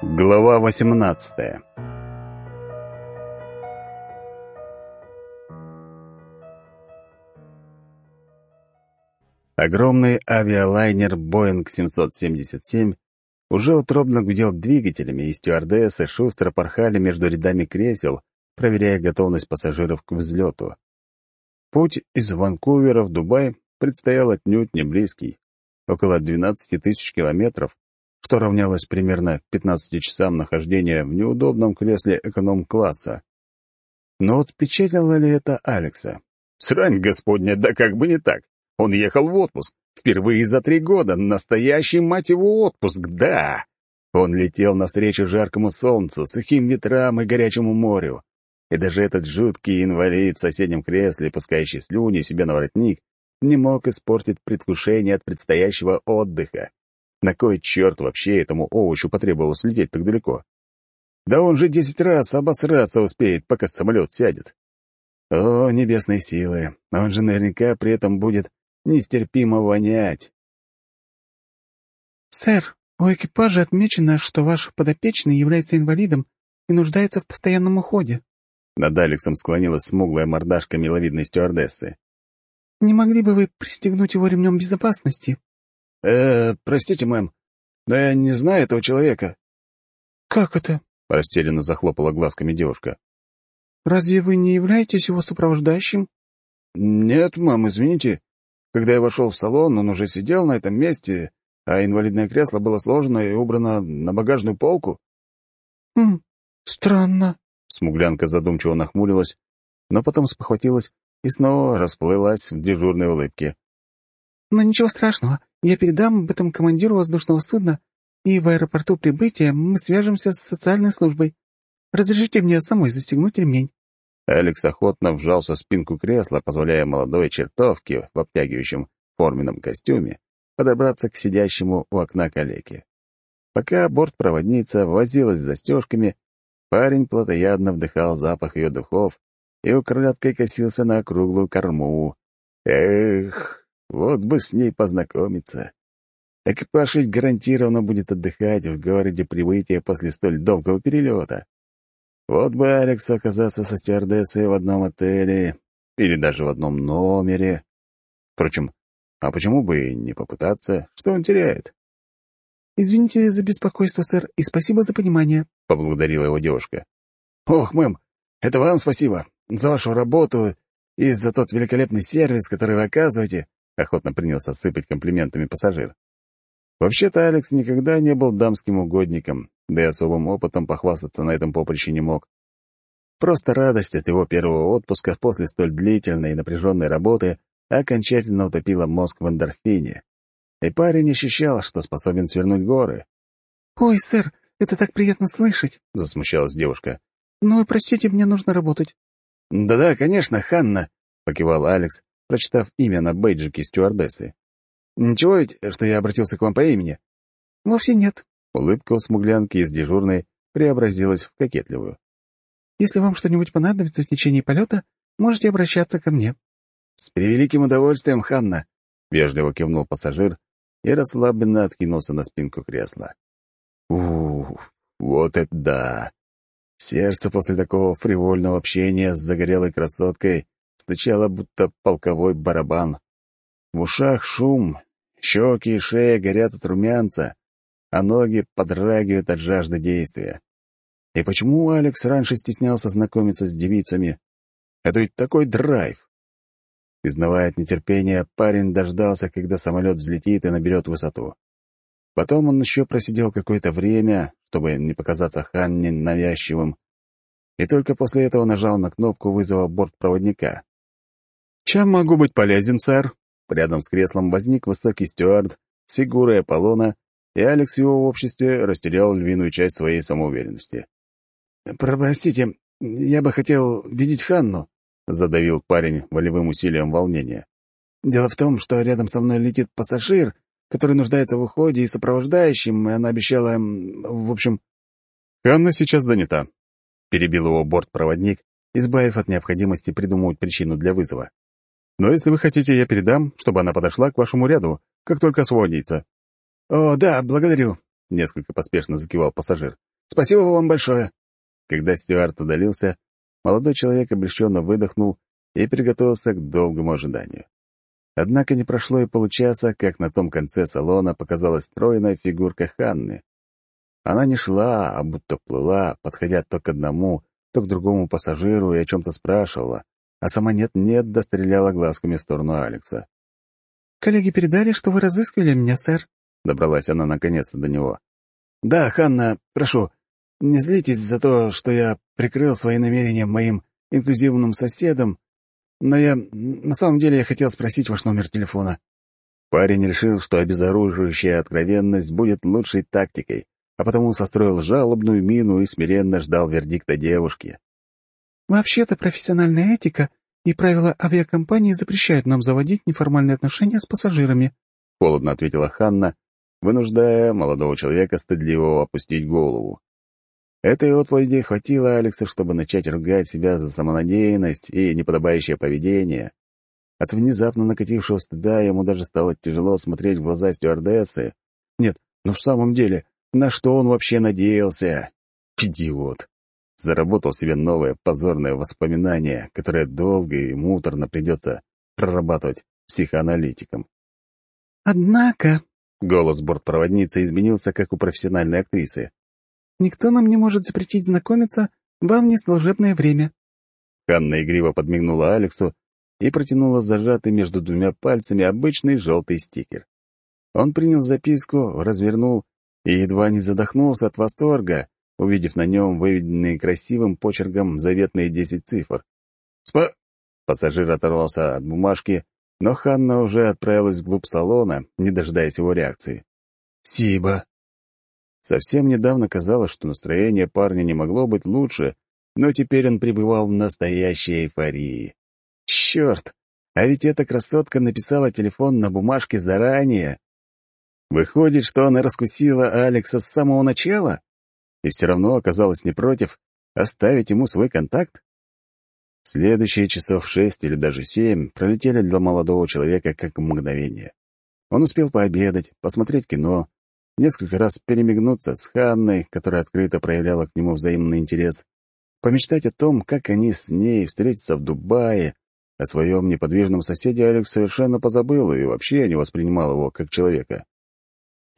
Глава 18 Огромный авиалайнер Boeing 777 уже утробно гудел двигателями, и стюардессы шустро порхали между рядами кресел, проверяя готовность пассажиров к взлету. Путь из Ванкувера в Дубай предстоял отнюдь не близкий, около 12 тысяч километров, что равнялось примерно 15 часам нахождения в неудобном кресле эконом-класса. Но вот впечатлило ли это Алекса? Срань господня, да как бы не так. Он ехал в отпуск. Впервые за три года. Настоящий, мать его, отпуск, да. Он летел навстречу жаркому солнцу, сухим ветрам и горячему морю. И даже этот жуткий инвалид в соседнем кресле, пускающий слюни себе на воротник, не мог испортить предвкушение от предстоящего отдыха. На кой черт вообще этому овощу потребовалось лететь так далеко? Да он же десять раз обосраться успеет, пока самолет сядет. О, небесные силы, он же наверняка при этом будет нестерпимо вонять. «Сэр, у экипажа отмечено, что ваш подопечный является инвалидом и нуждается в постоянном уходе». Над Алексом склонилась смуглая мордашка миловидной стюардессы. «Не могли бы вы пристегнуть его ремнем безопасности?» «Э, простите, мэм, но я не знаю этого человека». «Как это?» — растерянно захлопала глазками девушка. «Разве вы не являетесь его сопровождающим?» «Нет, мам, извините. Когда я вошел в салон, он уже сидел на этом месте, а инвалидное кресло было сложено и убрано на багажную полку». «Хм, странно». Смуглянка задумчиво нахмурилась, но потом спохватилась и снова расплылась в дежурной улыбке. «Но ничего страшного. Я передам об этом командиру воздушного судна, и в аэропорту прибытия мы свяжемся с социальной службой. Разрешите мне самой застегнуть ремень». Алекс охотно вжался в спинку кресла, позволяя молодой чертовке в обтягивающем форменном костюме подобраться к сидящему у окна калеке. Пока бортпроводница возилась с застежками, парень плотоядно вдыхал запах ее духов и украдкой косился на округлую корму. Эх, вот бы с ней познакомиться. Экипаж ведь гарантированно будет отдыхать в городе прибытия после столь долгого перелета. Вот бы Алекс оказаться со стюардессой в одном отеле или даже в одном номере. Впрочем, а почему бы и не попытаться? Что он теряет? «Извините за беспокойство, сэр, и спасибо за понимание», — поблагодарила его девушка. «Ох, мэм, это вам спасибо за вашу работу и за тот великолепный сервис, который вы оказываете», — охотно принялся сыпать комплиментами пассажир. Вообще-то Алекс никогда не был дамским угодником, да и особым опытом похвастаться на этом поприще не мог. Просто радость от его первого отпуска после столь длительной и напряженной работы окончательно утопила мозг в эндорфине. И парень ощущал, что способен свернуть горы. «Ой, сэр, это так приятно слышать», — засмущалась девушка. «Но, простите, мне нужно работать». «Да-да, конечно, Ханна», — покивал Алекс, прочитав имя на бейджике стюардессы. «Ничего ведь, что я обратился к вам по имени?» «Вовсе нет». Улыбка у смуглянки из дежурной преобразилась в кокетливую. «Если вам что-нибудь понадобится в течение полета, можете обращаться ко мне». «С превеликим удовольствием, Ханна», — вежливо кивнул пассажир и расслабленно откинулся на спинку кресла. Ух, вот это да! Сердце после такого фривольного общения с загорелой красоткой стучало, будто полковой барабан. В ушах шум, щеки и шея горят от румянца, а ноги подрагивают от жажды действия. И почему Алекс раньше стеснялся знакомиться с девицами? Это ведь такой драйв. Изнывая от нетерпения, парень дождался, когда самолет взлетит и наберет высоту. Потом он еще просидел какое-то время, чтобы не показаться Ханне навязчивым, и только после этого нажал на кнопку вызова бортпроводника. «Чем могу быть полезен, сэр?» Рядом с креслом возник высокий стюард с фигурой Аполлона, и Алекс в его обществе растерял львиную часть своей самоуверенности. «Простите, я бы хотел видеть Ханну», — задавил парень волевым усилием волнения. «Дело в том, что рядом со мной летит пассажир, который нуждается в уходе и сопровождающем, и она обещала... В общем...» «Ханна сейчас занята», — перебил его бортпроводник, избавив от необходимости придумывать причину для вызова. Но если вы хотите, я передам, чтобы она подошла к вашему ряду, как только освободится». «О, да, благодарю», — несколько поспешно закивал пассажир. Спасибо вам большое». Когда Стюарт удалился, молодой человек облегченно выдохнул и приготовился к долгому ожиданию. Однако не прошло и получаса, как на том конце салона показалась стройная фигурка Ханны. Она не шла, а будто плыла, подходя то к одному, то к другому пассажиру и о чем-то спрашивала, а сама нет-нет достреляла глазками в сторону Алекса. «Коллеги передали, что вы разыскивали меня, сэр», — добралась она наконец-то до него. «Да, Ханна, прошу, не злитесь за то, что я прикрыл свои намерения моим инклюзивным соседом, но я... На самом деле я хотел спросить ваш номер телефона». Парень решил, что обезоруживающая откровенность будет лучшей тактикой, а потому состроил жалобную мину и смиренно ждал вердикта девушки. «Вообще-то профессиональная этика и правила авиакомпании запрещают нам заводить неформальные отношения с пассажирами», — холодно ответила Ханна, вынуждая молодого человека стыдливо опустить голову. Этой отповеди хватило Алекса, чтобы начать ругать себя за самонадеянность и неподобающее поведение. От внезапно накатившего стыда ему даже стало тяжело смотреть в глаза стюардессы. Нет, ну в самом деле, на что он вообще надеялся? Идиот. Заработал себе новое позорное воспоминание, которое долго и муторно придется прорабатывать психоаналитиком. «Однако...» — голос бортпроводницы изменился, как у профессиональной актрисы. Никто нам не может запретить знакомиться во внеслужебное время». Ханна игриво подмигнула Алексу и протянула зажатый между двумя пальцами обычный желтый стикер. Он принял записку, развернул и едва не задохнулся от восторга, увидев на нем выведенные красивым почерком заветные десять цифр. «Спа...» Пассажир оторвался от бумажки, но Ханна уже отправилась вглубь салона, не дожидаясь его реакции. «Сиба», Совсем недавно казалось, что настроение парня не могло быть лучше, но теперь он пребывал в настоящей эйфории. Черт! А ведь эта красотка написала телефон на бумажке заранее. Выходит, что она раскусила Алекса с самого начала и все равно оказалась не против оставить ему свой контакт? Следующие часов шесть или даже семь пролетели для молодого человека как мгновение. Он успел пообедать, посмотреть кино, несколько раз перемигнуться с Ханной, которая открыто проявляла к нему взаимный интерес, помечтать о том, как они с ней встретятся в Дубае, о своем неподвижном соседе Алекс совершенно позабыл и вообще не воспринимал его как человека.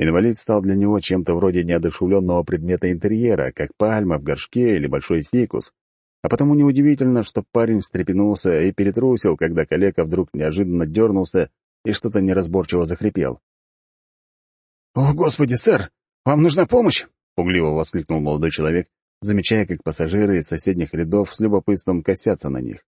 Инвалид стал для него чем-то вроде неодушевленного предмета интерьера, как пальма в горшке или большой фикус, а потому неудивительно, что парень встрепенулся и перетрусил, когда коллега вдруг неожиданно дернулся и что-то неразборчиво захрипел. «О, Господи, сэр! Вам нужна помощь?» — пугливо воскликнул молодой человек, замечая, как пассажиры из соседних рядов с любопытством косятся на них.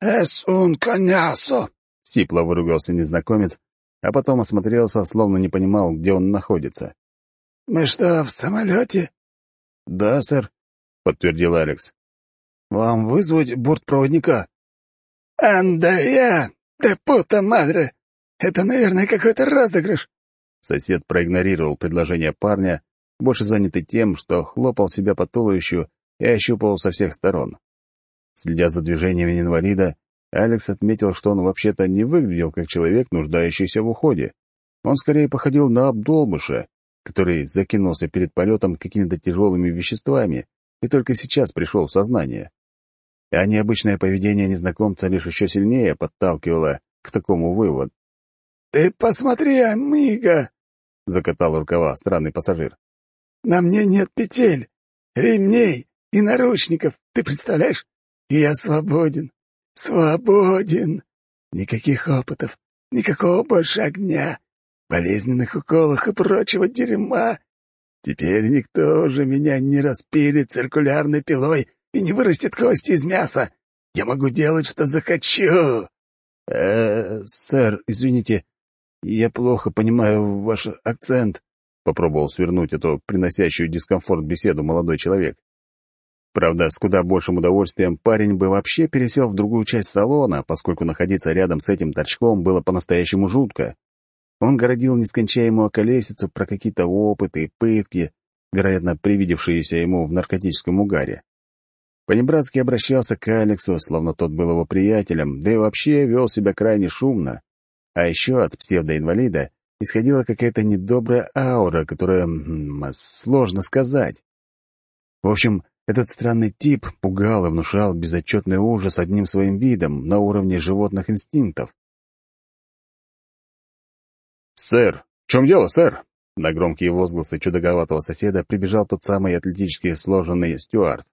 «Эс un конясо!» — сипло выругался незнакомец, а потом осмотрелся, словно не понимал, где он находится. «Мы что, в самолете?» «Да, сэр», — подтвердил Алекс. «Вам вызвать бортпроводника?» «Анда Да пута мадре! Это, наверное, какой-то розыгрыш!» Сосед проигнорировал предложение парня, больше занятый тем, что хлопал себя по туловищу и ощупывал со всех сторон. Следя за движениями инвалида, Алекс отметил, что он вообще-то не выглядел как человек, нуждающийся в уходе. Он скорее походил на обдолбыша, который закинулся перед полетом какими-то тяжелыми веществами и только сейчас пришел в сознание. А необычное поведение незнакомца лишь еще сильнее подталкивало к такому выводу. «Ты посмотри, Амиго!» — закатал рукава странный пассажир. «На мне нет петель, ремней и наручников, ты представляешь? Я свободен, свободен. Никаких опытов, никакого больше огня, болезненных уколов и прочего дерьма. Теперь никто уже меня не распилит циркулярной пилой и не вырастет кости из мяса. Я могу делать, что захочу. «Э, сэр, извините, «Я плохо понимаю ваш акцент», — попробовал свернуть эту приносящую дискомфорт беседу молодой человек. Правда, с куда большим удовольствием парень бы вообще пересел в другую часть салона, поскольку находиться рядом с этим торчком было по-настоящему жутко. Он городил нескончаемую колесицу про какие-то опыты и пытки, вероятно, привидевшиеся ему в наркотическом угаре. Понебратски обращался к Алексу, словно тот был его приятелем, да и вообще вел себя крайне шумно. А еще от псевдоинвалида исходила какая-то недобрая аура, которая... сложно сказать. В общем, этот странный тип пугал и внушал безотчетный ужас одним своим видом на уровне животных инстинктов. «Сэр! В чем дело, сэр?» На громкие возгласы чудаковатого соседа прибежал тот самый атлетически сложенный стюард.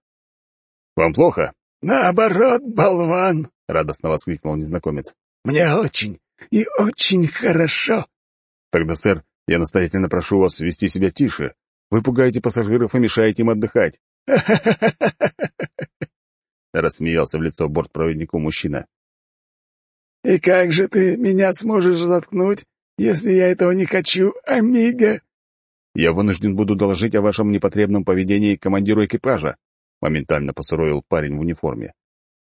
«Вам плохо?» «Наоборот, болван!» — радостно воскликнул незнакомец. «Мне очень и очень хорошо!» «Тогда, сэр, я настоятельно прошу вас вести себя тише. Вы пугаете пассажиров и мешаете им отдыхать». Рассмеялся в лицо бортпроводнику мужчина. «И как же ты меня сможешь заткнуть, если я этого не хочу, Амиго?» «Я вынужден буду доложить о вашем непотребном поведении командиру экипажа», моментально посуровил парень в униформе.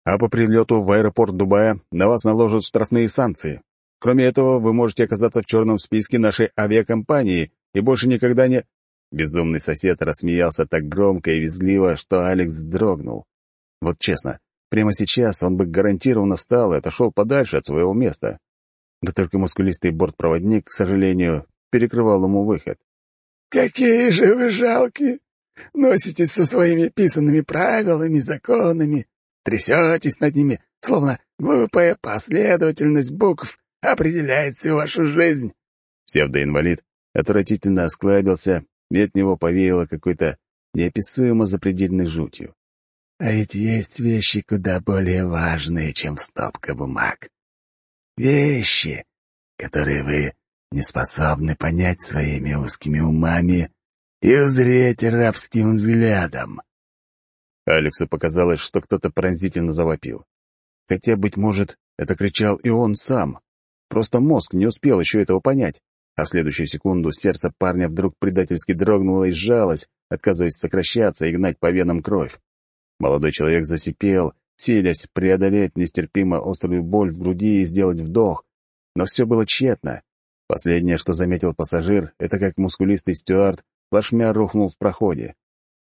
«А по прилету в аэропорт Дубая на вас наложат штрафные санкции. Кроме этого, вы можете оказаться в черном списке нашей авиакомпании и больше никогда не...» Безумный сосед рассмеялся так громко и визгливо, что Алекс дрогнул. Вот честно, прямо сейчас он бы гарантированно встал и отошел подальше от своего места. Да только мускулистый бортпроводник, к сожалению, перекрывал ему выход. «Какие же вы жалкие! Носитесь со своими писанными правилами, законами, трясетесь над ними, словно глупая последовательность букв определяет всю вашу жизнь. Псевдоинвалид отвратительно осклабился, и от него повеяло какой-то неописуемо запредельной жутью. А ведь есть вещи куда более важные, чем стопка бумаг. Вещи, которые вы не способны понять своими узкими умами и узреть рабским взглядом. Алексу показалось, что кто-то пронзительно завопил. Хотя, быть может, это кричал и он сам. Просто мозг не успел еще этого понять, а в следующую секунду сердце парня вдруг предательски дрогнуло и сжалось, отказываясь сокращаться и гнать по венам кровь. Молодой человек засипел, силясь преодолеть нестерпимо острую боль в груди и сделать вдох, но все было тщетно. Последнее, что заметил пассажир, это как мускулистый стюард плашмя рухнул в проходе.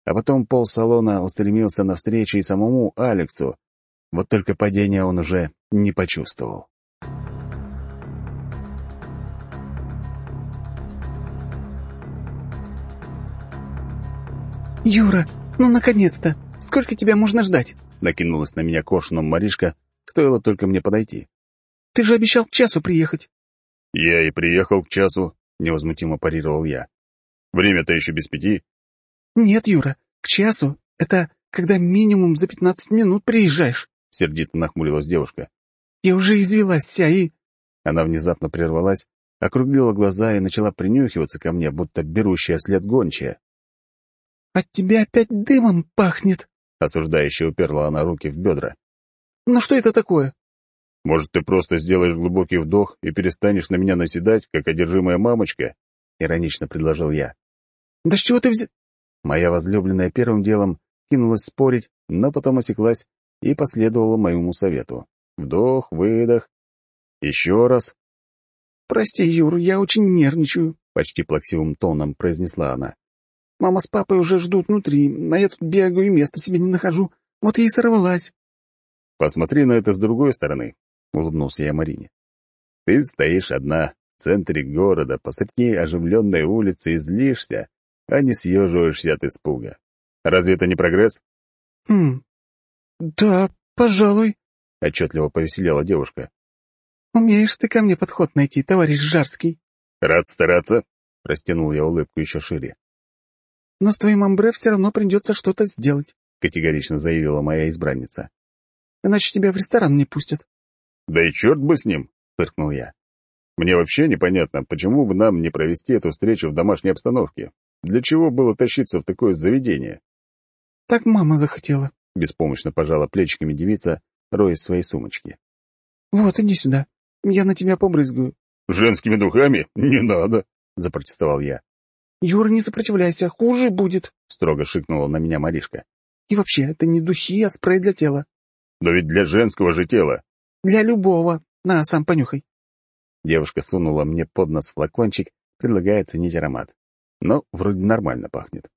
А потом пол салона устремился навстречу и самому Алексу. Вот только падения он уже не почувствовал. «Юра, ну наконец-то! Сколько тебя можно ждать?» Накинулась на меня кошуном Маришка, стоило только мне подойти. «Ты же обещал к часу приехать». «Я и приехал к часу», — невозмутимо парировал я. «Время-то еще без пяти». «Нет, Юра, к часу. Это когда минимум за пятнадцать минут приезжаешь», — сердито нахмурилась девушка. «Я уже извелась вся и...» Она внезапно прервалась, округлила глаза и начала принюхиваться ко мне, будто берущая след гончая. «От тебя опять дымом пахнет!» Осуждающе уперла она руки в бедра. «Ну что это такое?» «Может, ты просто сделаешь глубокий вдох и перестанешь на меня наседать, как одержимая мамочка?» — иронично предложил я. «Да с чего ты взял?» Моя возлюбленная первым делом кинулась спорить, но потом осеклась и последовала моему совету. Вдох, выдох. Еще раз. «Прости, Юр, я очень нервничаю», — почти плаксивым тоном произнесла она. Мама с папой уже ждут внутри, а я тут бегаю и места себе не нахожу. Вот я и сорвалась. Посмотри на это с другой стороны, — улыбнулся я Марине. Ты стоишь одна в центре города, посреди оживленной улицы и злишься, а не съеживаешься от испуга. Разве это не прогресс? Хм, да, пожалуй, — отчетливо повеселела девушка. Умеешь ты ко мне подход найти, товарищ Жарский. Рад стараться, — растянул я улыбку еще шире. «Но с твоим амбре все равно придется что-то сделать», — категорично заявила моя избранница. «Иначе тебя в ресторан не пустят». «Да и черт бы с ним!» — фыркнул я. «Мне вообще непонятно, почему бы нам не провести эту встречу в домашней обстановке? Для чего было тащиться в такое заведение?» «Так мама захотела», — беспомощно пожала плечиками девица, роясь в своей сумочке. «Вот, иди сюда. Я на тебя побрызгаю». «Женскими духами? Не надо!» — запротестовал я. «Юра, не сопротивляйся, хуже будет», — строго шикнула на меня Маришка. «И вообще, это не духи, а спрей для тела». «Но ведь для женского же тела». «Для любого. На, сам понюхай». Девушка сунула мне под нос флакончик, предлагая ценить аромат. Но вроде нормально пахнет.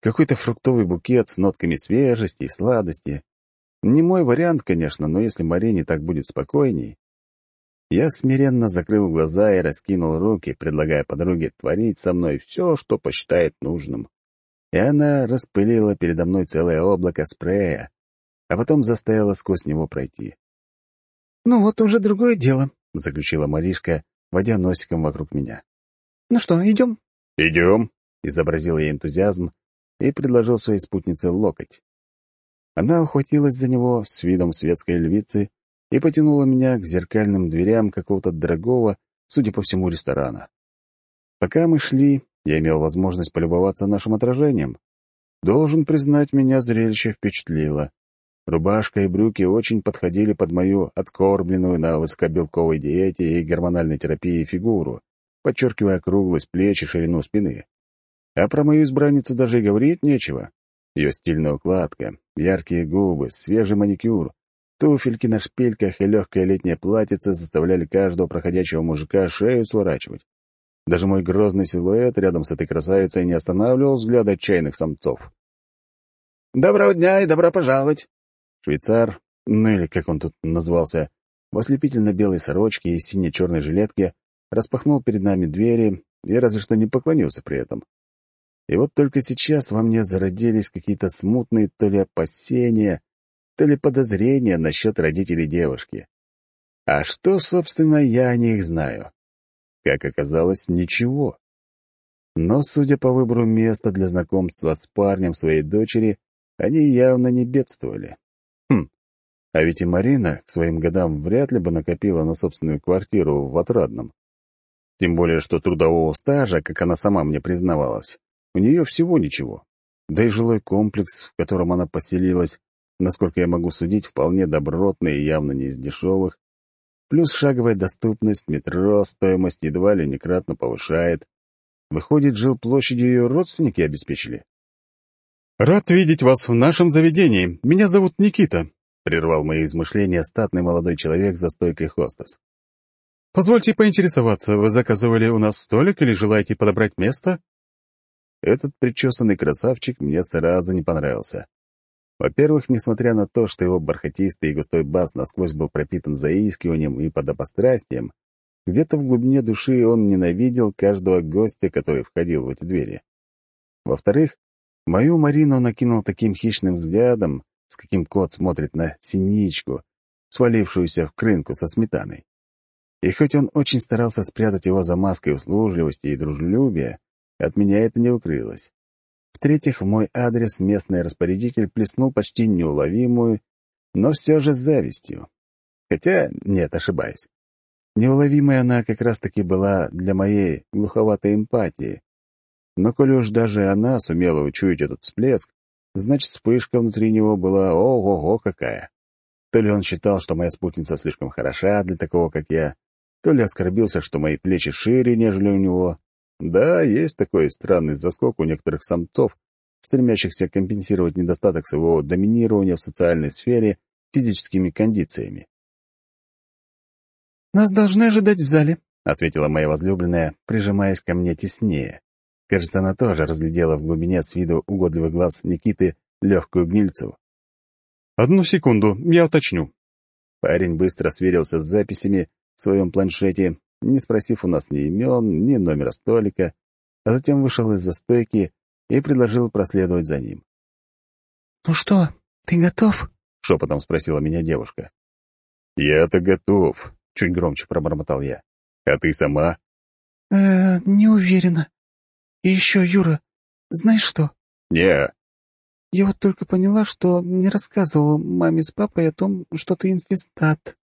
Какой-то фруктовый букет с нотками свежести и сладости. Не мой вариант, конечно, но если Марине так будет спокойней... Я смиренно закрыл глаза и раскинул руки, предлагая подруге творить со мной все, что посчитает нужным. и она распылила передо мной целое облако спрея, а потом заставила сквозь него пройти. «Ну вот уже другое дело», — заключила Маришка, водя носиком вокруг меня. «Ну что, идем?» «Идем», — изобразил я энтузиазм и предложил своей спутнице локоть. Она ухватилась за него с видом светской львицы и потянула меня к зеркальным дверям какого-то дорогого, судя по всему, ресторана. Пока мы шли, я имел возможность полюбоваться нашим отражением. Должен признать, меня зрелище впечатлило. Рубашка и брюки очень подходили под мою откормленную на высокобелковой диете и гормональной терапии фигуру, подчеркивая круглость плеч и ширину спины. А про мою избранницу даже и говорить нечего. Ее стильная укладка, яркие губы, свежий маникюр, туфельки на шпильках и легкое летнее платьице заставляли каждого проходящего мужика шею сворачивать. Даже мой грозный силуэт рядом с этой красавицей не останавливал взгляд отчаянных самцов. «Доброго дня и добро пожаловать!» Швейцар, ну или как он тут назвался, в ослепительно-белой сорочке и сине-черной жилетке распахнул перед нами двери и разве что не поклонился при этом. И вот только сейчас во мне зародились какие-то смутные то ли опасения, то ли подозрения насчет родителей девушки. А что, собственно, я о них знаю? Как оказалось, ничего. Но, судя по выбору места для знакомства с парнем своей дочери, они явно не бедствовали. Хм, а ведь и Марина к своим годам вряд ли бы накопила на собственную квартиру в Отрадном. Тем более, что трудового стажа, как она сама мне признавалась, у нее всего ничего. Да и жилой комплекс, в котором она поселилась, насколько я могу судить, вполне добротный и явно не из дешевых. Плюс шаговая доступность, метро, стоимость едва ли некратно повышает. Выходит, жил площадью ее родственники обеспечили. «Рад видеть вас в нашем заведении. Меня зовут Никита», — прервал мои измышления статный молодой человек за стойкой хостес. «Позвольте поинтересоваться, вы заказывали у нас столик или желаете подобрать место?» Этот причесанный красавчик мне сразу не понравился. Во-первых, несмотря на то, что его бархатистый и густой бас насквозь был пропитан заискиванием и подобострастием, где-то в глубине души он ненавидел каждого гостя, который входил в эти двери. Во-вторых, Мою Марину накинул таким хищным взглядом, с каким кот смотрит на синичку, свалившуюся в крынку со сметаной. И хоть он очень старался спрятать его за маской услужливости и дружелюбия, от меня это не укрылось. В-третьих, в мой адрес местный распорядитель плеснул почти неуловимую, но все же завистью. Хотя, нет, ошибаюсь. Неуловимая она как раз-таки была для моей глуховатой эмпатии, но коли уж даже она сумела учуять этот всплеск, значит, вспышка внутри него была ого-го какая. То ли он считал, что моя спутница слишком хороша для такого, как я, то ли оскорбился, что мои плечи шире, нежели у него. Да, есть такой странный заскок у некоторых самцов, стремящихся компенсировать недостаток своего доминирования в социальной сфере физическими кондициями. «Нас должны ожидать в зале», — ответила моя возлюбленная, прижимаясь ко мне теснее. Кажется, она тоже разглядела в глубине с виду угодливый глаз Никиты легкую гнильцу. «Одну секунду, я уточню». Парень быстро сверился с записями в своем планшете, не спросив у нас ни имен, ни номера столика, а затем вышел из-за стойки и предложил проследовать за ним. «Ну что, ты готов?» — шепотом спросила меня девушка. «Я-то готов», — чуть громче пробормотал я. «А ты сама?» «Э, не уверена. И еще, Юра, знаешь что? Не. Я вот только поняла, что не рассказывала маме с папой о том, что ты инфестат.